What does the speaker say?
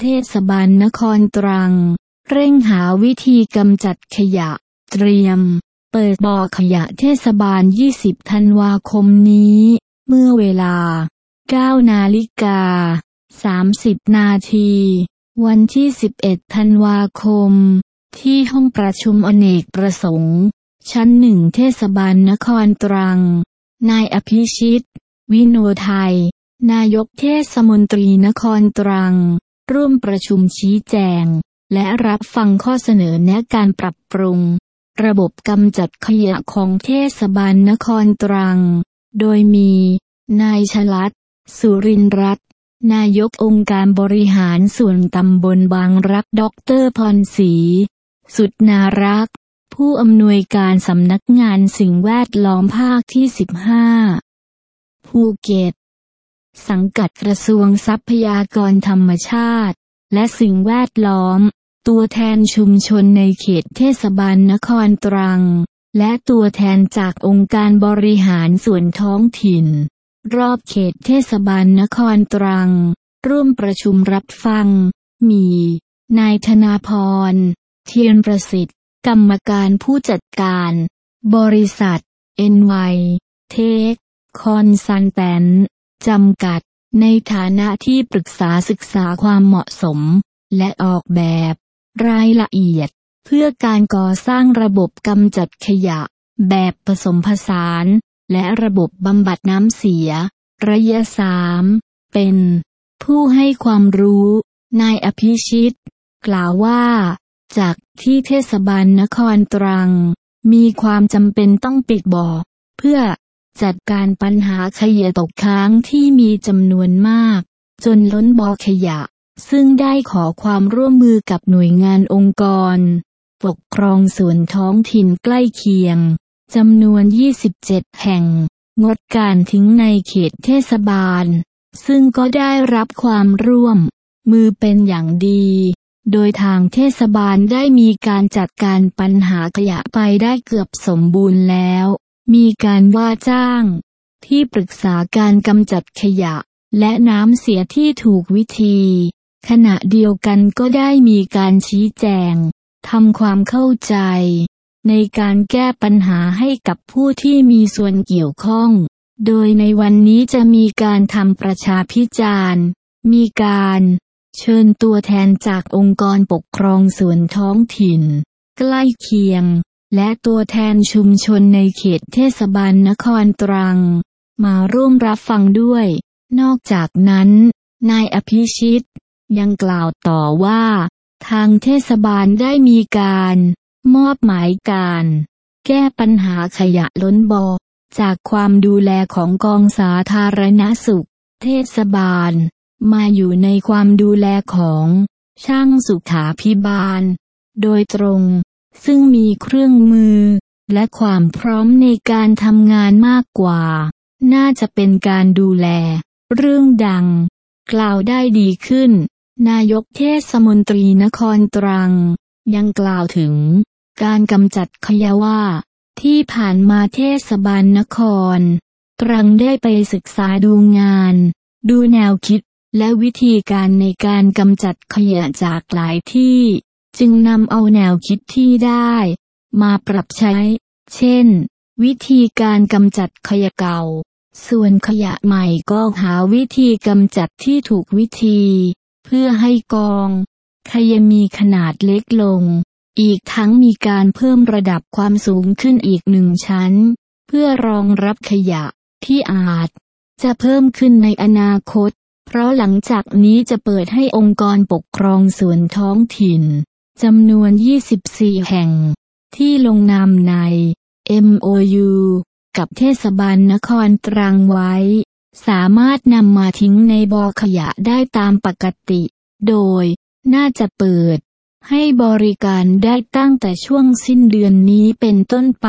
เทศบาลนครตรัง เร่งหาวิธีกำจัดขยะ เตรียม เปิดบ่อขยะเทศบาล 20 ธันวาคมนี้ เมื่อเวลา 9 นาฬิกา 30 นาที วันที่ 11 ธันวาคม ที่ห้องประชุมอเนกประสงค์ ชั้นหนึ่งเทศบาลนครตรัง นายอภิชิต วิโนไทยนายกเทศมนตรีนครตรัง ร่วมประชุมชี้แจง และรับฟังข้อเสนอแนะการปรับปรุง ระบบกำจัดขยะของเทศบาลนครตรัง โดยมี นายชลัด สุรินทร์รัตน์นายกองค์การบริหารส่วนตำบลบางรักด็อกเตอร์พรศรีสุดนารักผู้อำนวยการสำนักงานสิ่งแวดล้อมภาคที่ 15 ภูเก็ต สังกัดกระทรวงทรัพยากรธรรมชาติ และสิ่งแวดล้อม ตัวแทนชุมชนในเขตเทศบาลนครตรัง และตัวแทนจากองค์การบริหารส่วนท้องถิ่น รอบเขตเทศบาลนครตรัง ร่วมประชุมรับฟัง มี นายธนาพร เทียนประสิทธิ์ กรรมการผู้จัดการ บริษัทเอ็น จำกัด ในฐานะที่ปรึกษาศึกษาความเหมาะสม และออกแบบ รายละเอียด เพื่อการก่อสร้างระบบกำจัดขยะ แบบผสมผสาน และระบบบำบัดน้ำเสีย ระยะสามเป็น ผู้ให้ความรู้ นายอภิชิต กล่าวว่า จากที่เทศบาลนครตรัง มีความจำเป็นต้องปิดบ่อเพื่อ จัดการปัญหาขยะตกค้างที่มีจำนวนมาก จนล้นบ่อขยะ ซึ่งได้ขอความร่วมมือกับหน่วยงานองค์กร ปกครองส่วนท้องถิ่นใกล้เคียงจำนวน 27 แห่ง งดการทิ้งในเขตเทศบาล ซึ่งก็ได้รับความร่วม มือเป็นอย่างดี โดยทางเทศบาลได้มีการจัดการปัญหาขยะไปได้เกือบสมบูรณ์แล้ว มีการว่าจ้าง ที่ปรึกษาการกำจัดขยะ และน้ำเสียที่ถูกวิธี ขณะเดียวกันก็ได้มีการชี้แจงทำความเข้าใจ ในการแก้ปัญหาให้กับผู้ที่มีส่วนเกี่ยวข้อง โดยในวันนี้จะมีการทำประชาพิจารณ์ มีการเชิญตัวแทนจากองค์กรปกครองส่วนท้องถิ่น ใกล้เคียง และตัวแทนชุมชนในเขตเทศบาลนครตรัง มาร่วมรับฟังด้วย นอกจากนั้น นายอภิชิต ยังกล่าวต่อว่า ทางเทศบาลได้มีการ มอบหมายการ แก้ปัญหาขยะล้นบ่อจากความดูแลของกองสาธารณสุข เทศบาล มาอยู่ในความดูแลของ ช่างสุขาพิบาล โดยตรง ซึ่งมีเครื่องมือ และความพร้อมในการทำงานมากกว่า น่าจะเป็นการดูแล เรื่องดัง กล่าวได้ดีขึ้น นายกเทศมนตรีนครตรัง ยังกล่าวถึง การกำจัดขยะว่า ที่ผ่านมาเทศบาลนคร ตรังได้ไปศึกษาดูงาน ดูแนวคิดและวิธีการในการกำจัดขยะจากหลายที่ จึงนำเอาแนวคิดที่ได้ มาปรับใช้ เช่น วิธีการกำจัดขยะเก่า ส่วนขยะใหม่ก็หาวิธีกำจัดที่ถูกวิธี เพื่อให้กองขยะมีขนาดเล็กลง อีกทั้งมีการเพิ่มระดับความสูงขึ้นอีกหนึ่งชั้น เพื่อรองรับขยะที่อาจ จะเพิ่มขึ้นในอนาคต เพราะหลังจากนี้จะเปิดให้องค์กรปกครองส่วนท้องถิ่น จำนวน 24 แห่ง ที่ลงนามใน MOU กับเทศบาลนครตรังไว้ สามารถนำมาทิ้งในบ่อขยะได้ตามปกติ โดยน่าจะเปิด ให้บริการได้ตั้งแต่ช่วงสิ้นเดือนนี้เป็นต้นไป